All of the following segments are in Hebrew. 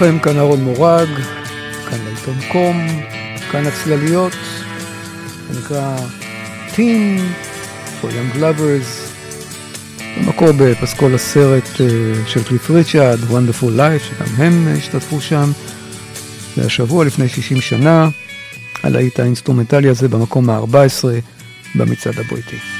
לכם, כאן אהרון מורג, כאן להיטון קום, כאן הצלליות, זה נקרא Theme for Young Lovers, במקור בפסקול הסרט אה, של קליף ריצ'רד, Wonderful Life, שגם הם השתתפו שם, והשבוע לפני 60 שנה, הלהיט האינסטרומנטלי הזה במקום ה-14 במצעד הבריטי.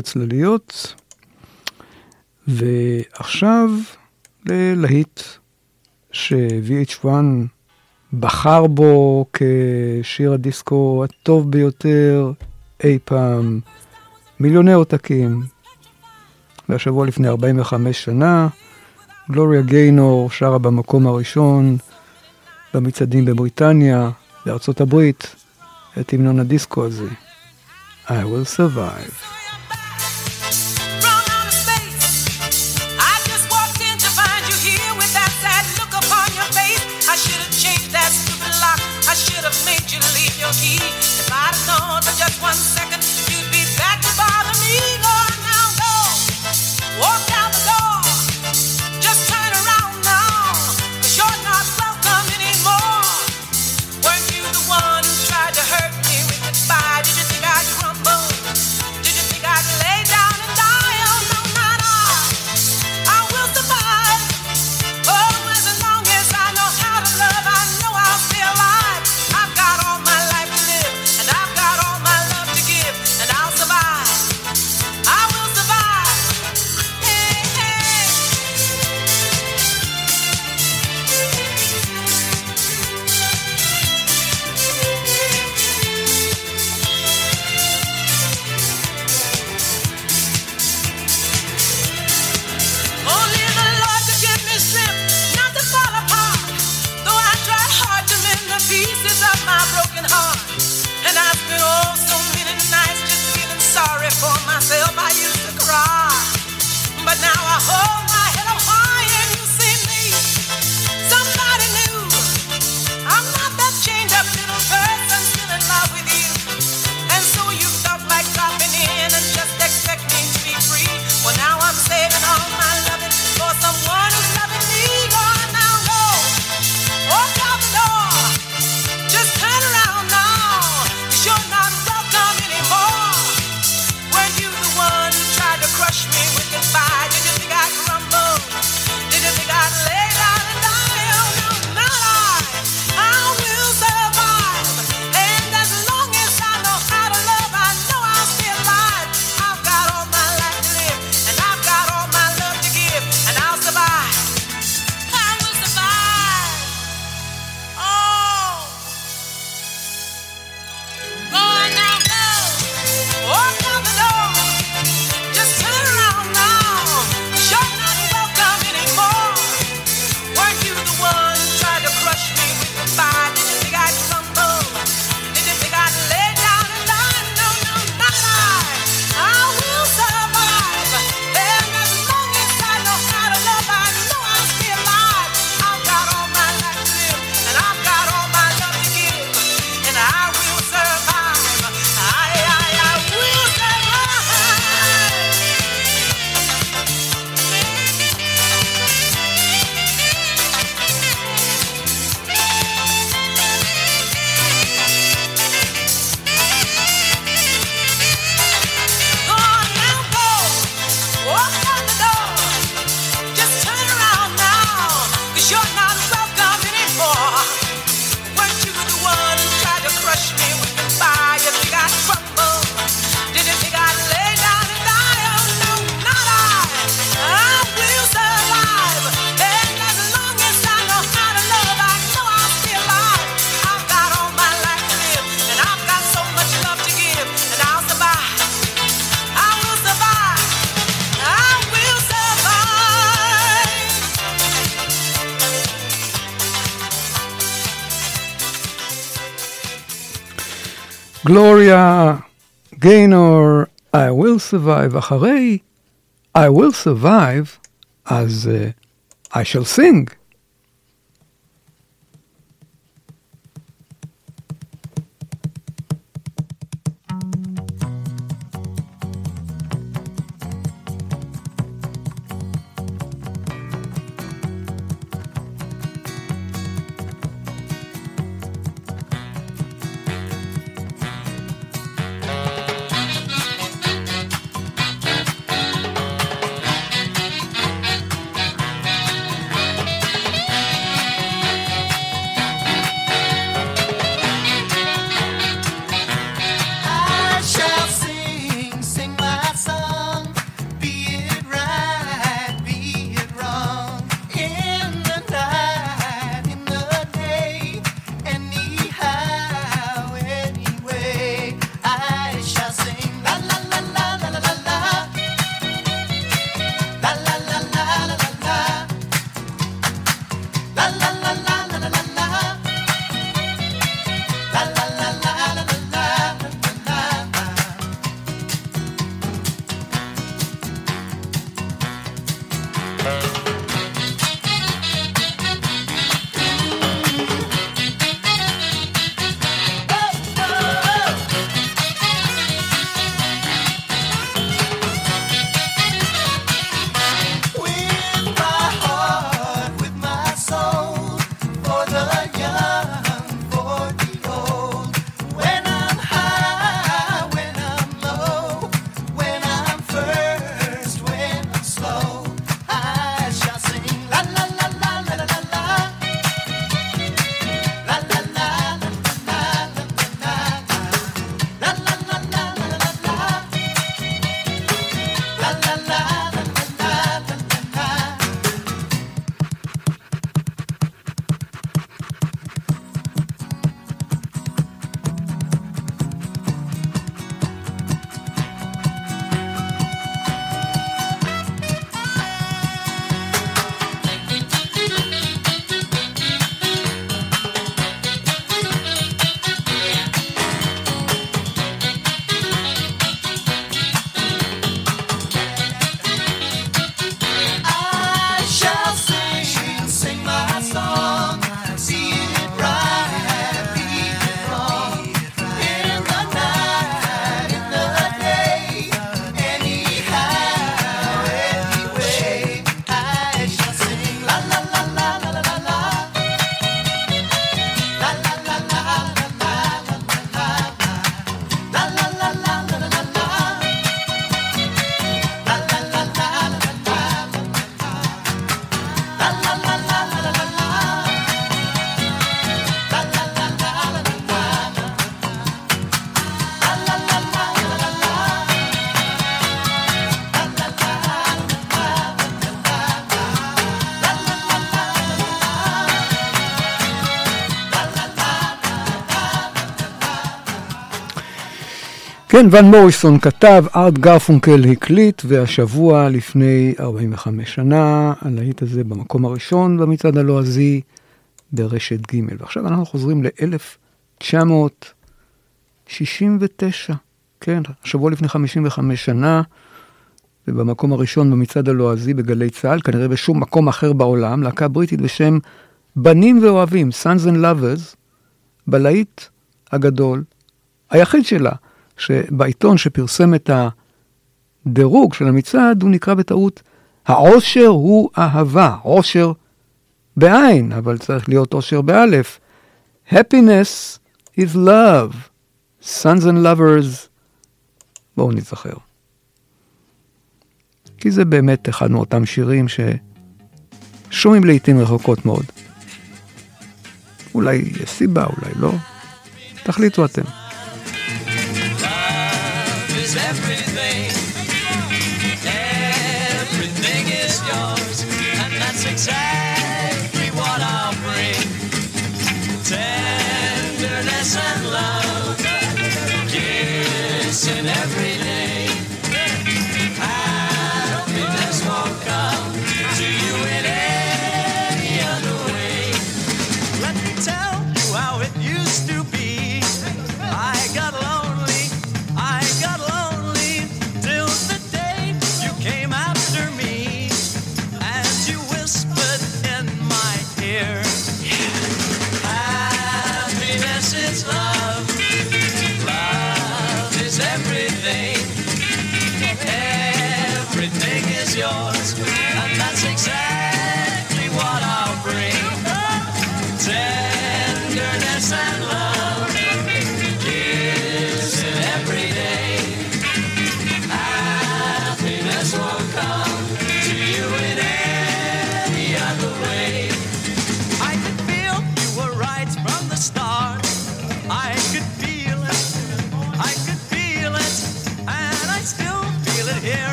זה צלליות, ועכשיו ללהיט ש-VH1 בחר בו כשיר הדיסקו הטוב ביותר אי פעם, מיליוני עותקים. והשבוע לפני 45 שנה, גלוריה גיינור שרה במקום הראשון במצעדים בבריטניה, בארצות הברית, את המנון הדיסקו הזה. I will survive. גלוריה גיינור, I will survive, אחרי I will survive, אז uh, I shall sing. כן, ון מוריסון כתב, ארט גרפונקל הקליט, והשבוע לפני 45 שנה, הלהיט הזה במקום הראשון במצעד הלועזי ברשת ג'. ועכשיו אנחנו חוזרים ל-1969, כן, השבוע לפני 55 שנה, ובמקום הראשון במצעד הלועזי בגלי צה"ל, כנראה בשום מקום אחר בעולם, להקה בריטית בשם בנים ואוהבים, Sons and Lovers, בלהיט הגדול, היחיד שלה, שבעיתון שפרסם את הדירוג של המצעד, הוא נקרא בטעות, העושר הוא אהבה, עושר בעין, אבל צריך להיות עושר באלף. Happiness is love, sons and lovers. בואו נזכר. כי זה באמת אחד מאותם שירים ששומעים לעיתים רחוקות מאוד. אולי יש סיבה, אולי לא. תחליטו אתם. is everything.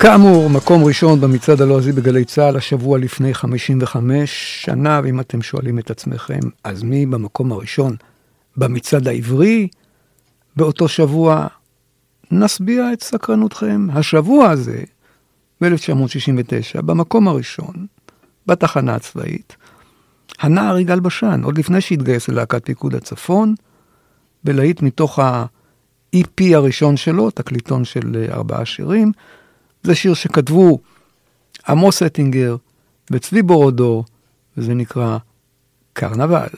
כאמור, מקום ראשון במצעד הלועזי בגלי צה"ל, השבוע לפני 55 שנה, ואם אתם שואלים את עצמכם, אז מי במקום הראשון במצעד העברי באותו שבוע? נשביע את סקרנותכם. השבוע הזה, ב-1969, במקום הראשון, בתחנה הצבאית, הנער יגאל בשן, עוד לפני שהתגייס ללהקת פיקוד הצפון, בלהיט מתוך ה-EP הראשון שלו, תקליטון של ארבעה שירים, זה שיר שכתבו עמוס אטינגר וצבי בורודור, וזה נקרא קרנבל.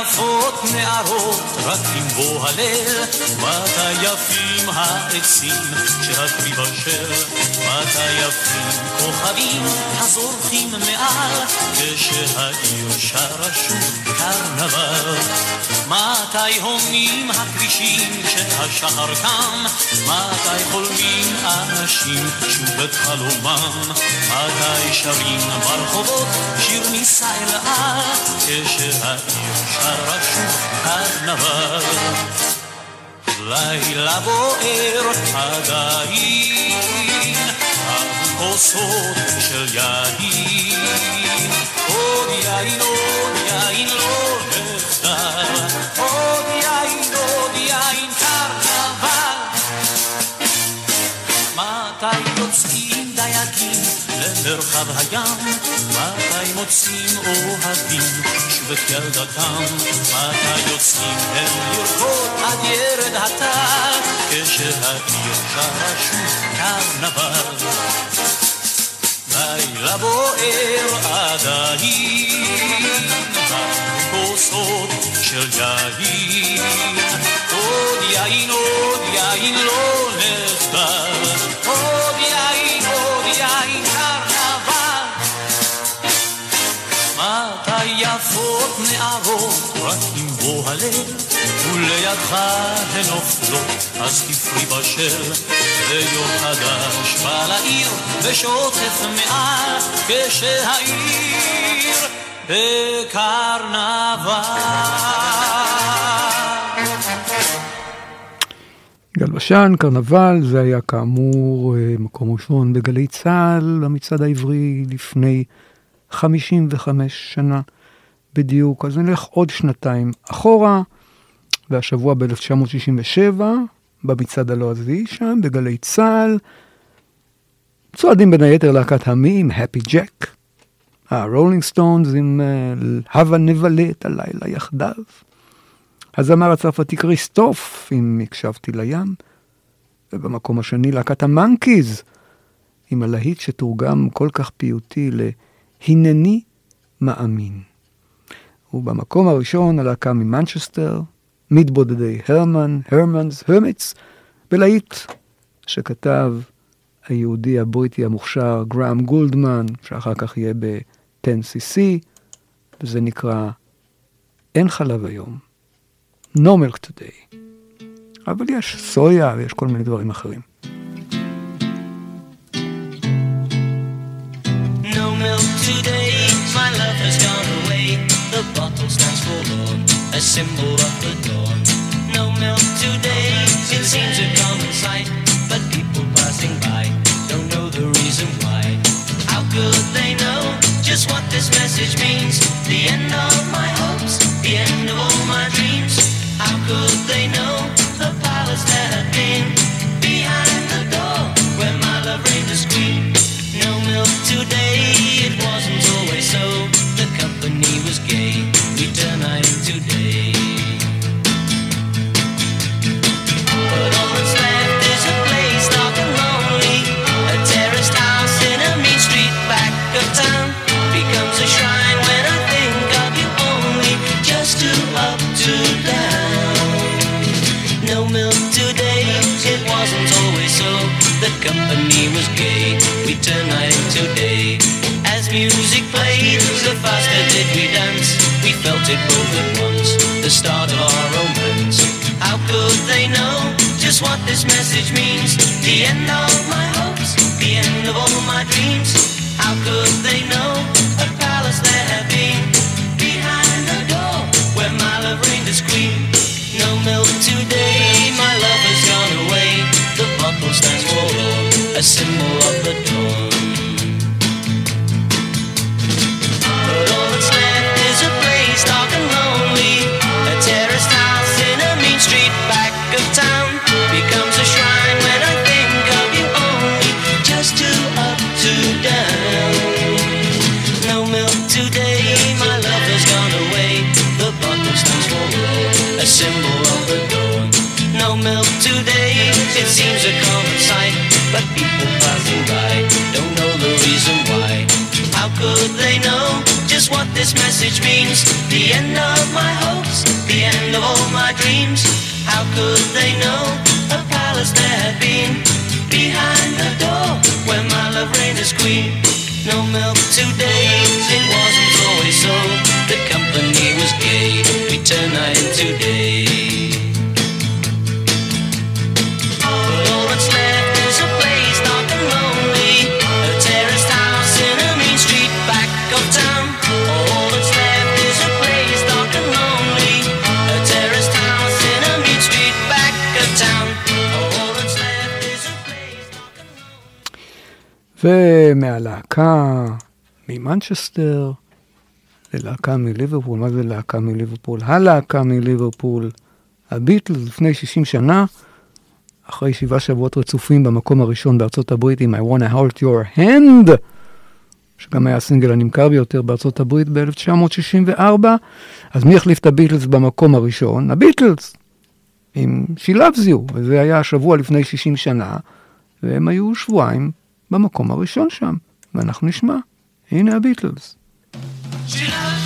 יפות נערות רק עם בוא הליל, מתי יפים העצים כשהכלי בשל, מתי יפים כוכבים הזורחים מעל, כשהעיר שרה שוב קרנבל. מתי הומים הכבישים כשהשחר קם, מתי חולמים אנשים שוב את חלומם, מתי שרים ברחובות שיר נישא אל על, כשהעיר שרה שוב קרנבל. לילה בוער עדיין, אבו כוסות של יין, מוצאים אוהבים את ילדתם, מתי יוצאים הם לרקוד עד ירד הטל, כשהעיר שרה שוב קרנבל. לילה בוער עדיין, כוסות של יין, עוד יין, עוד יין לא נחדל, עוד יין, עוד יין יפות נערות רק עם בוא הלב, ולידך הן נופלות, אז תפרי בשל, ויום חדש בא לעיר, ושוטף מעל, כשהעיר בקרנבל. גל בשן, קרנבל, זה היה כאמור אה, מקום ראשון בגלי צה"ל, במצעד העברי לפני 55 שנה בדיוק. אז נלך עוד שנתיים אחורה, והשבוע ב-1967, במצעד הלועזי שם, בגלי צה"ל, צועדים בין היתר להקת המי עם Happy Jack, הרולינג סטונס עם אה, הווה נבלה את הלילה יחדיו. הזמר הצרפתי כריסטוף, אם הקשבתי לים, ובמקום השני להקת המנקיז, עם הלהיט שתורגם כל כך פיוטי ל"הנני מאמין". ובמקום הראשון הלהקה ממנצ'סטר, מתבודדי הרמן, הרמנס, הרמיץ, בלהיט שכתב היהודי הבריטי המוכשר גראם גולדמן, שאחר כך יהיה ב-10cc, וזה נקרא אין חלב היום. no milk today. אבל יש סויה ויש כל מיני דברים אחרים. No milk today, Stands forlorn, a symbol of the dawn. No milk today, it seems a common sight, but people passing by don't know the reason why. How could they know just what this message means? The end of my hopes, the end of all my dreams. How could they know the palace that had been behind the door where my love reigned as queen? No milk today, it wasn't always so. The start of our romance. How could they know just what this message means? The end of my hopes, the end of all my dreams. How could they know ממנצ'סטר ללהקה מליברפול, מה זה להקה מליברפול? הלהקה מליברפול, הביטלס לפני 60 שנה, אחרי שבעה שבועות רצופים במקום הראשון בארצות הברית עם I wanna hold your hand, שגם היה הסינגל הנמכר ביותר בארצות הברית ב-1964. אז מי החליף את הביטלס במקום הראשון? הביטלס, עם She Loves וזה היה השבוע לפני 60 שנה, והם היו שבועיים במקום הראשון שם, ואנחנו נשמע. הנה הביטלס. She loves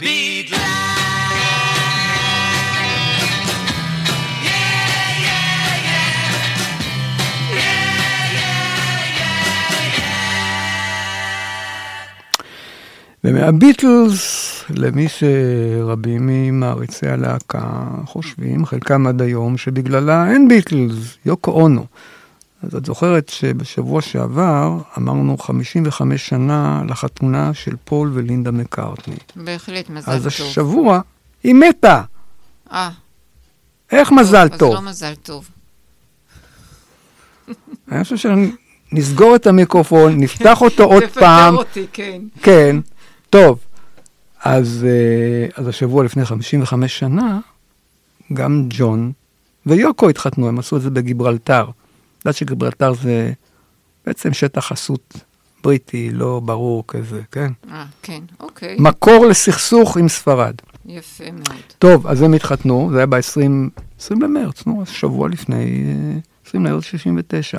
yeah. ומהביטלס, למי שרבים ממעריצי הלהקה חושבים, חלקם עד היום, שבגללה אין ביטלס, יוקו אונו. אז את זוכרת שבשבוע שעבר אמרנו 55 שנה לחתונה של פול ולינדה מקארטני. בהחלט, מזל אז טוב. השבוע היא מתה. אה, איך מזל אז טוב? לא מזל טוב. אני חושב שנסגור את המיקרופון, נפתח אותו עוד פעם. תפטר אותי, כן. כן, טוב. אז, אה, אז השבוע לפני 55 שנה, גם ג'ון ויוקו התחתנו, הם עשו את זה בגיברלטר. יודעת שגיברלטר זה בעצם שטח חסות בריטי, לא ברור כזה, כן? אה, כן, אוקיי. מקור לסכסוך עם ספרד. יפה מאוד. טוב, אז הם התחתנו, זה היה ב-20 20 למרץ, נו, אז שבוע לפני, אה, 20 למרץ 69.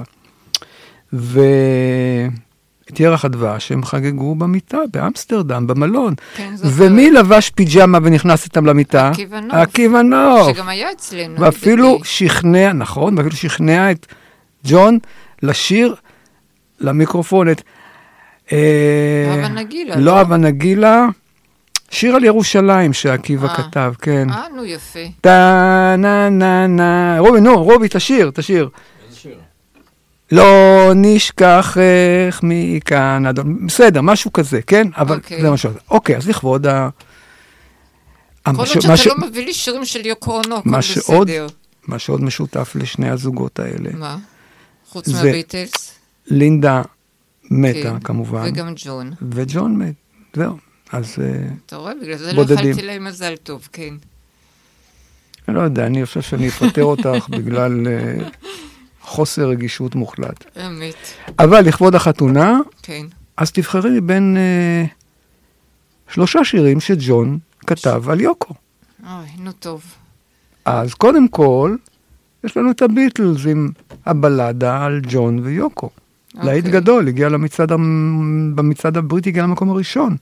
ואת ירח הדבש הם חגגו במיטה באמסטרדם, במלון. כן, זוכרת. ומי לבש פיג'מה ונכנס איתם למיטה? עקיבא נוף. עקיבא נוף. שגם היה אצלנו. ואפילו. שכנע, נכון, ואפילו שכנע את ג'ון לשיר למיקרופון את... אה, הבה נגילה, לא לא? הבה נגילה, שיר על ירושלים שעקיבא אה. כתב, כן. אה, נו, יפה. טה נה נה נה, רובי, נו, רובי, תשיר, תשיר. לא נשכחך מכאן, עד... בסדר, משהו כזה, כן? אבל אוקיי. זה משהו. אוקיי, אז לכבוד ה... כל מה עוד שאתה מה ש- לא מביא לי שירים של יוקו אונו, הכל מה בסדר. מה שעוד משותף לשני הזוגות האלה. מה? חוץ זה- מהביטלס? לינדה מתה, כן. כמובן, וגם ג'ון. וג'ון מת, זהו. אז אה, אתה רואה? בגלל זה לא בודדים. אכלתי להם מזל טוב, כן. אני לא יודע, אני חושב שאני אפטר אותך בגלל אה, חוסר רגישות מוחלט. אמת, אבל לכבוד החתונה, כן. אז תבחרי מבין אה, שלושה שירים שג'ון כתב על יוקו. אוי, נו טוב. אז קודם כל, יש לנו את הביטלס עם הבלדה על ג'ון ויוקו. להיט אוקיי. גדול, הגיע למצעד, במצעד הבריטי, הגיע למקום הראשון,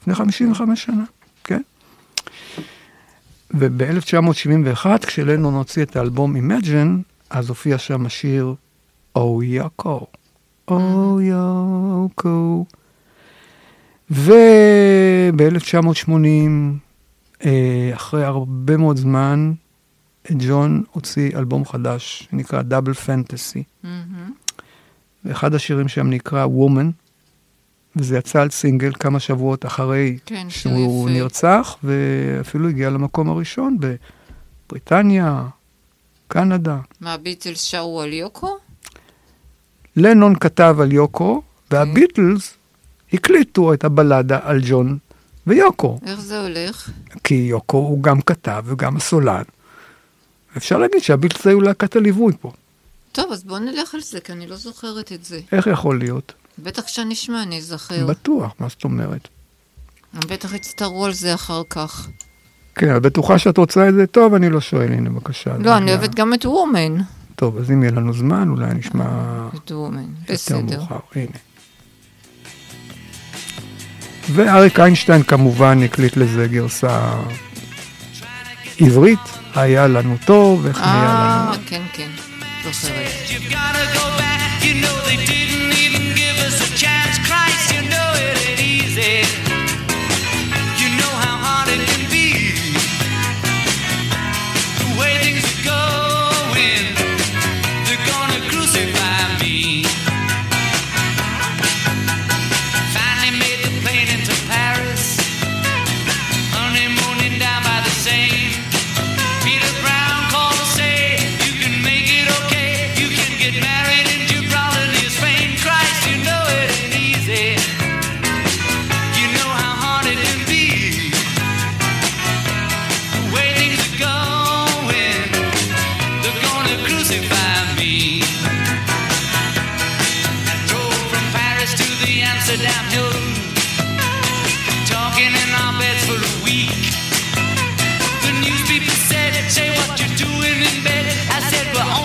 לפני 55 שנה, כן? וב-1971, כשלנון הוציא את האלבום Imagine, אז הופיע שם השיר או יוקו. או יוקו. וב-1980, אה, אחרי הרבה מאוד זמן, ג'ון הוציא אלבום חדש שנקרא דאבל פנטסי. ואחד השירים שם נקרא Woman, וזה יצא על סינגל כמה שבועות אחרי כן, שהוא יפה. נרצח, ואפילו הגיע למקום הראשון בבריטניה, קנדה. מה, הביטלס שרו על יוקו? לנון כתב על יוקו, והביטלס הקליטו את הבלדה על ג'ון ויוקו, איך זה הולך? כי יוקו הוא גם כתב וגם הסולן. אפשר להגיד שהביטלס היו להקת הליווי פה. טוב, אז בואו נלך על זה, כי אני לא זוכרת את זה. איך יכול להיות? בטח כשנשמע אני אזכר. בטוח, מה זאת אומרת? הם בטח יצטערו על זה אחר כך. כן, את בטוחה שאת רוצה את זה? טוב, אני לא שואל, הנה בבקשה. לא, אני אוהבת גם את וומן. טוב, אז אם יהיה לנו זמן, אולי נשמע את וומן, יותר בסדר. מאוחר. הנה. ואריק איינשטיין כמובן הקליט לזה גרסה עברית, היה לנו טוב, איך נהיה לנו... אה, כן, כן, זוכרת. but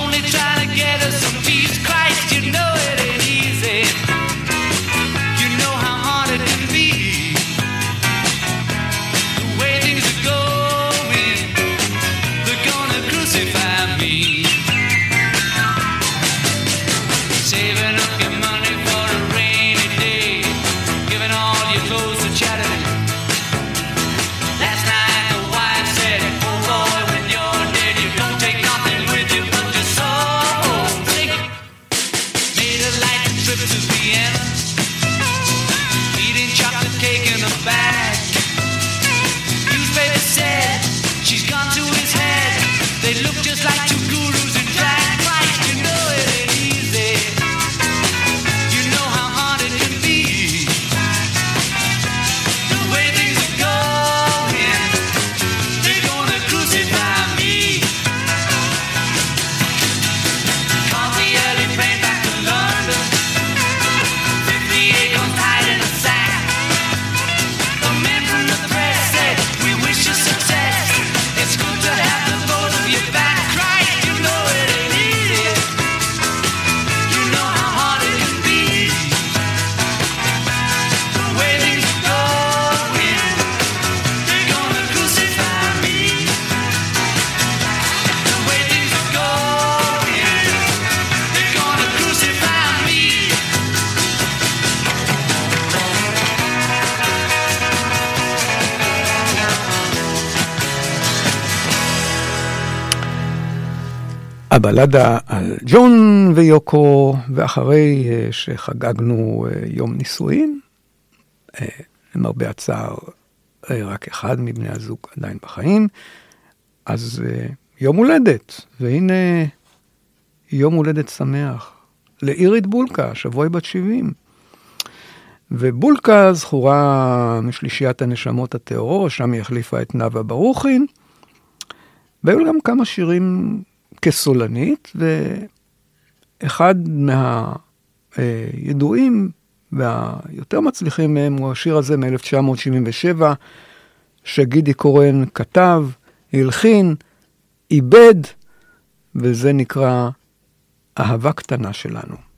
הבלדה על ג'ון ויוקו, ואחרי אה, שחגגנו אה, יום נישואים, אה, למרבה הצער, רק אחד מבני הזוג עדיין בחיים, אז יום הולדת, והנה יום הולדת שמח לאירית בולקה, השבוע היא בת 70. ובולקה זכורה משלישיית הנשמות הטהורו, שם היא החליפה את נאוה ברוכין. והיו גם כמה שירים כסולנית, ואחד מהידועים והיותר מצליחים מהם הוא השיר הזה מ-1977, שגידי קורן כתב, הלחין, איבד, וזה נקרא אהבה קטנה שלנו.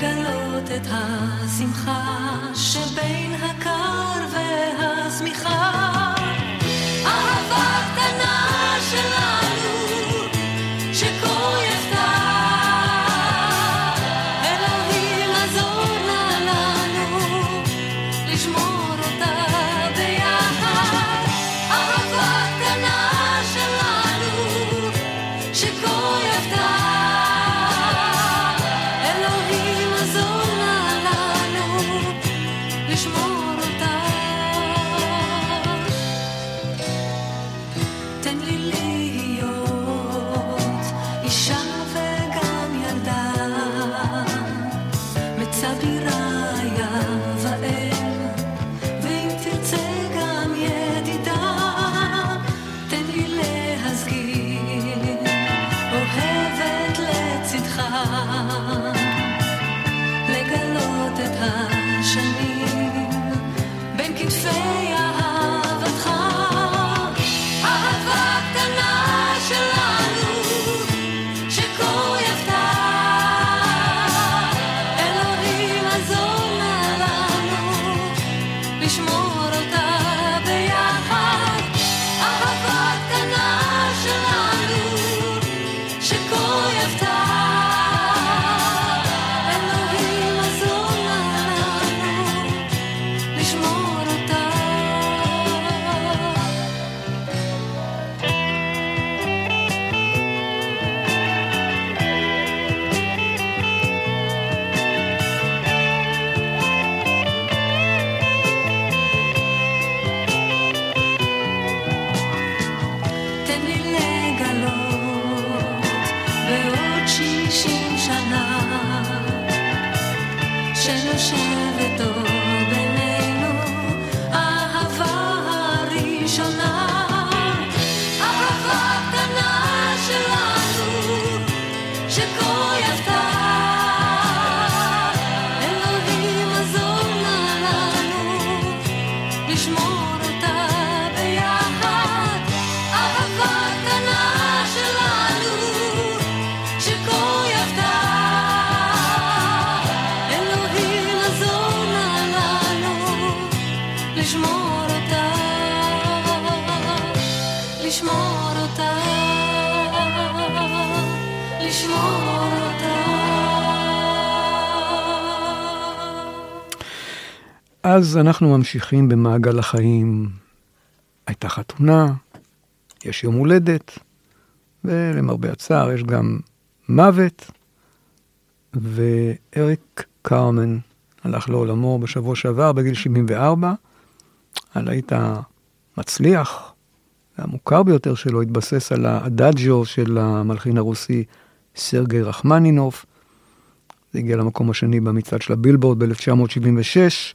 לגלות את השמחה שבין הקר והשמיכה. ואז אנחנו ממשיכים במעגל החיים. הייתה חתונה, יש יום הולדת, ולמרבה הצער יש גם מוות, ואריק קרמן הלך לעולמו בשבוע שעבר בגיל 74. הלהיט המצליח והמוכר ביותר שלו התבסס על האדאג'ו של המלחין הרוסי סרגי רחמנינוף. זה הגיע למקום השני במצעד של הבילבורד ב-1976.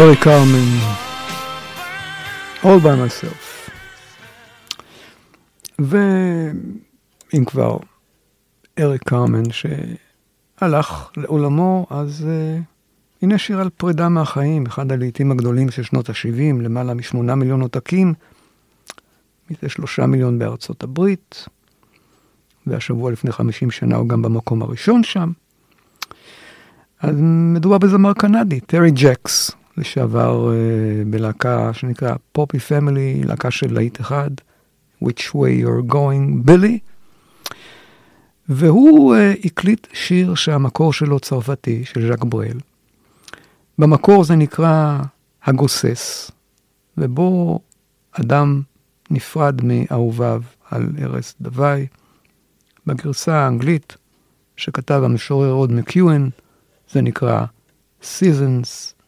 אריק קרמן, All by myself. ואם כבר אריק קרמן שהלך לעולמו, אז uh, הנה שיר על פרידה מהחיים, אחד הלעיתים הגדולים של שנות ה-70, למעלה משמונה מיליון עותקים, מזה שלושה מיליון בארצות הברית, והשבוע לפני 50 שנה הוא גם במקום הראשון שם. אז מדובר בזמר קנדי, טרי ג'קס, לשעבר אה, בלהקה שנקרא פופי פמילי, להקה של להיט אחד, Which way you're going, Billy. והוא אה, הקליט שיר שהמקור שלו צרפתי, של ז'אק ברל. במקור זה נקרא הגוסס, ובו אדם נפרד מאהוביו על ערש דווי. בגרסה האנגלית שכתב המשורר רוד מקיואן, זה נקרא Seasons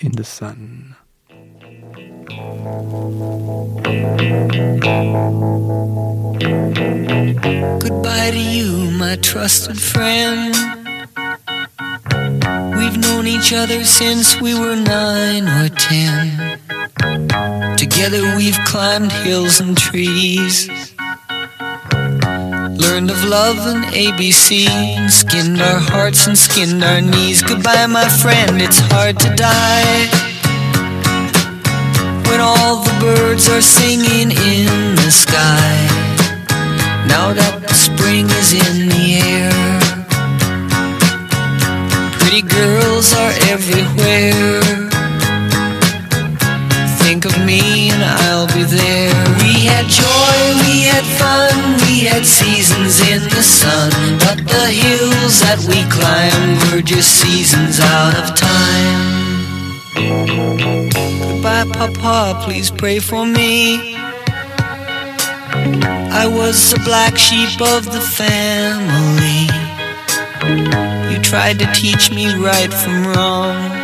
in the Sun. Goodbye to you, my trusted friend. We've known each other since we were nine or ten. Together we've climbed hills and trees. Learned of love and ABC, skinned our hearts and skinned our knees. Goodbye, my friend, it's hard to die. When all the birds are singing in the sky. Now that the spring is in the air, pretty girls are everywhere. Think of me and I'll be there. We had joy, we had fun, we had seasons in the sun. But the hills that we climbed were just seasons out of time. Goodbye, Papa, please pray for me. I was the black sheep of the family. You tried to teach me right from wrong.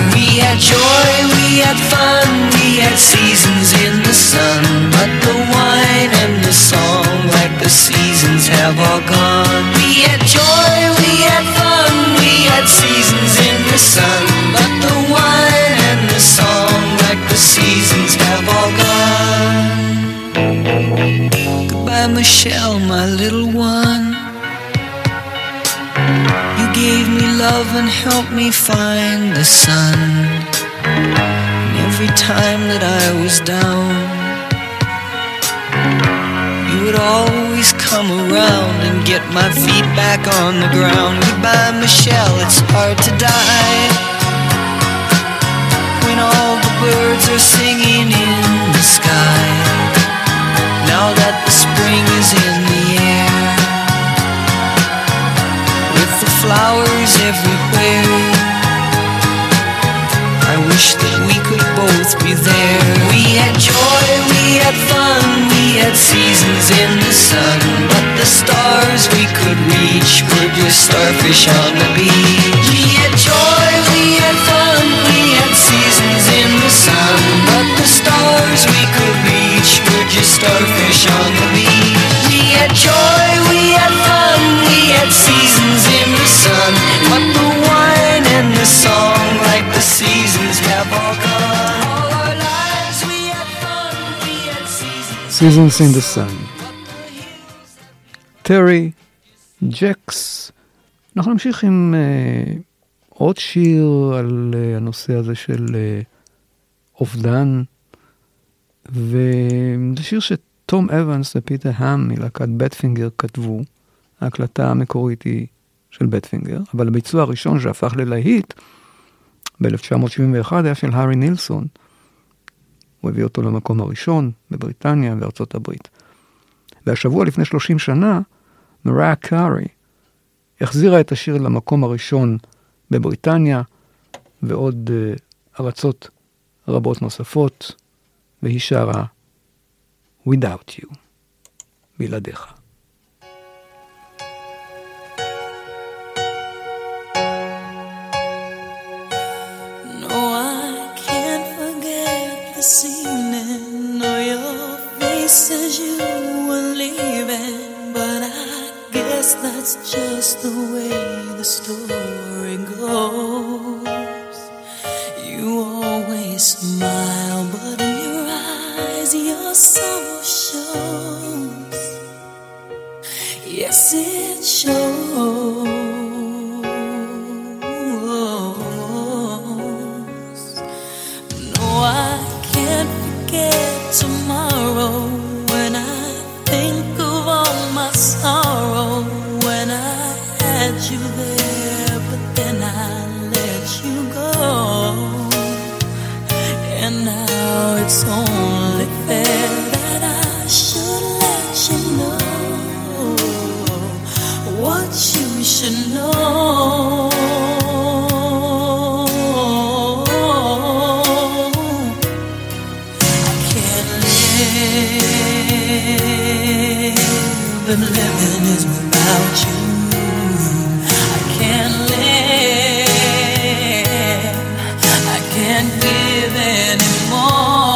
We had joy, we had fun, we had seasons in the sun. But the wine and the song, like the seasons, have all gone. We had joy, we had fun, we had seasons in the sun. But the wine and the song, like the seasons, have all gone. Goodbye, Michelle, and helped me find the sun. And every time that I was down, you would always come around and get my feet back on the ground. Goodbye, Michelle, it's hard to die. When all the birds are singing in the sky. Now that the spring is in the flowers everywhere. I wish that we could both be there. We had joy, we had fun, we had seasons in the sun. But the stars we could reach were just starfish on the beach. We had joy, we had fun, we had seasons in the sun. But the stars we could reach were just starfish on the beach. We had joy, we had fun, we had seasons sun. But the wine and the song, like the seasons, have all gone. All our lives we had fun, we had seasons. Seasons in the Sun. טרי ג'קס. אנחנו נמשיך עם uh, עוד שיר על uh, הנושא הזה של uh, אובדן, וזה שיר שתום אבנס ופיטר האם מלהקת בטפינגר כתבו. ההקלטה המקורית היא של בטפינגר, אבל הביצוע הראשון שהפך ללהיט ב-1971 היה של הארי נילסון. הוא הביא אותו למקום הראשון בבריטניה וארצות הברית. והשבוע לפני 30 שנה, מריה קארי החזירה את השיר למקום הראשון בבריטניה ועוד uh, ארצות רבות נוספות, והיא שרה Without You, בלעדיך. Guess that's just the way the story goes. You always smile, but in your eyes your sorrow shows. Yes, it shows. Can't give anymore.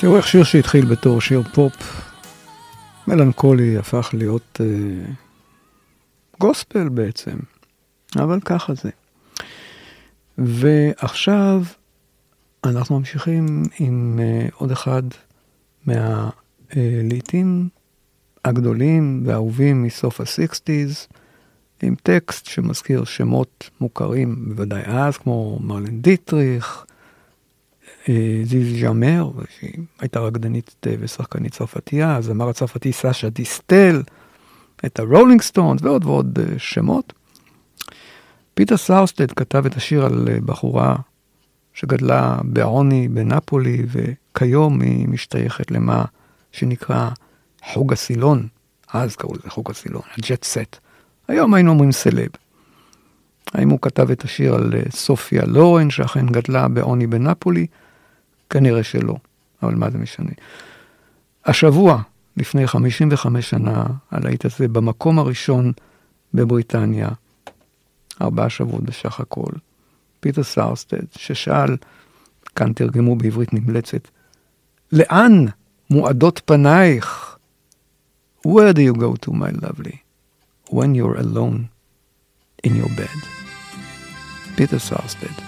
תראו איך שיר שהתחיל בתור שיר פופ מלנכולי הפך להיות אה, גוספל בעצם, אבל ככה זה. ועכשיו אנחנו ממשיכים עם אה, עוד אחד מהלעיתים הגדולים והאהובים מסוף ה-60's, עם טקסט שמזכיר שמות מוכרים בוודאי אז, כמו מרלן דיטריך, אה, זיזי ז'אמר, שהיא הייתה רקדנית אה, ושחקנית צרפתייה, הזמר הצרפתי סאשה דיסטל, את הרולינג סטונס ועוד ועוד אה, שמות. פיטר סארסטד כתב את השיר על בחורה שגדלה בעוני בנפולי, וכיום היא משתייכת למה שנקרא חוג הסילון, אז קראו לזה חוג הסילון, ה jet set. היום היינו אומרים סלב. האם הוא כתב את השיר על סופיה לורן, שאכן גדלה בעוני בנפולי? כנראה שלא, אבל מה זה משנה. השבוע, לפני 55 שנה, הלהיט הזה במקום הראשון בבריטניה, ארבעה שבועות בסך הכל, פיטר סארסטד, ששאל, כאן תרגמו בעברית נמלצת, לאן מועדות פנייך? Where do you go to, my lovely, when you're alone in your bed? פיטר סארסטד.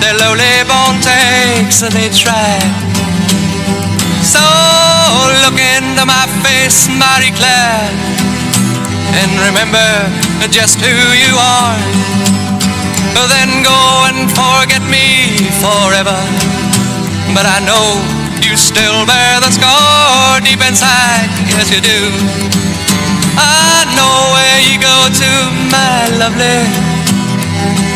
their lowly bone takes. They try. So look into my face, Marie Claire, and remember just who you are. Then go and forget me forever. But I know you still bear the scar deep inside, yes you do. I know where you go to, my lovely,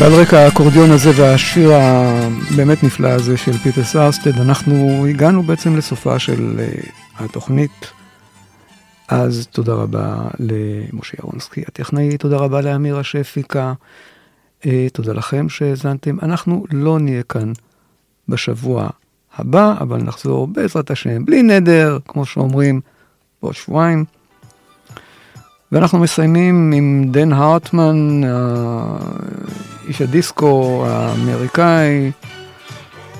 ועל רקע האקורדיון הזה והשיר הבאמת נפלא הזה של פיטר סארסטד, אנחנו הגענו בעצם לסופה של uh, התוכנית. אז תודה רבה למשה ירונסקי הטכנאי, תודה רבה לאמירה שהפיקה, uh, תודה לכם שהאזנתם. אנחנו לא נהיה כאן בשבוע הבא, אבל נחזור בעזרת השם, בלי נדר, כמו שאומרים, בעוד שבועיים. ואנחנו מסיימים עם דן הרטמן, איש הדיסקו האמריקאי,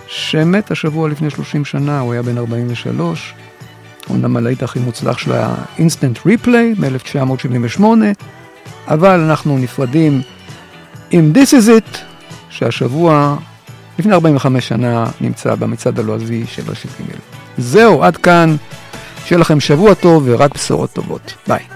שמת השבוע לפני 30 שנה, הוא היה בן 43. אמנם הלהיט הכי מוצלח של ה instant replay מ-1978, אבל אנחנו נפרדים עם This is it, שהשבוע, לפני 45 שנה, נמצא במצעד הלועזי של רשת ג'. זהו, עד כאן. שיהיה לכם שבוע טוב ורק בשורות טובות. ביי.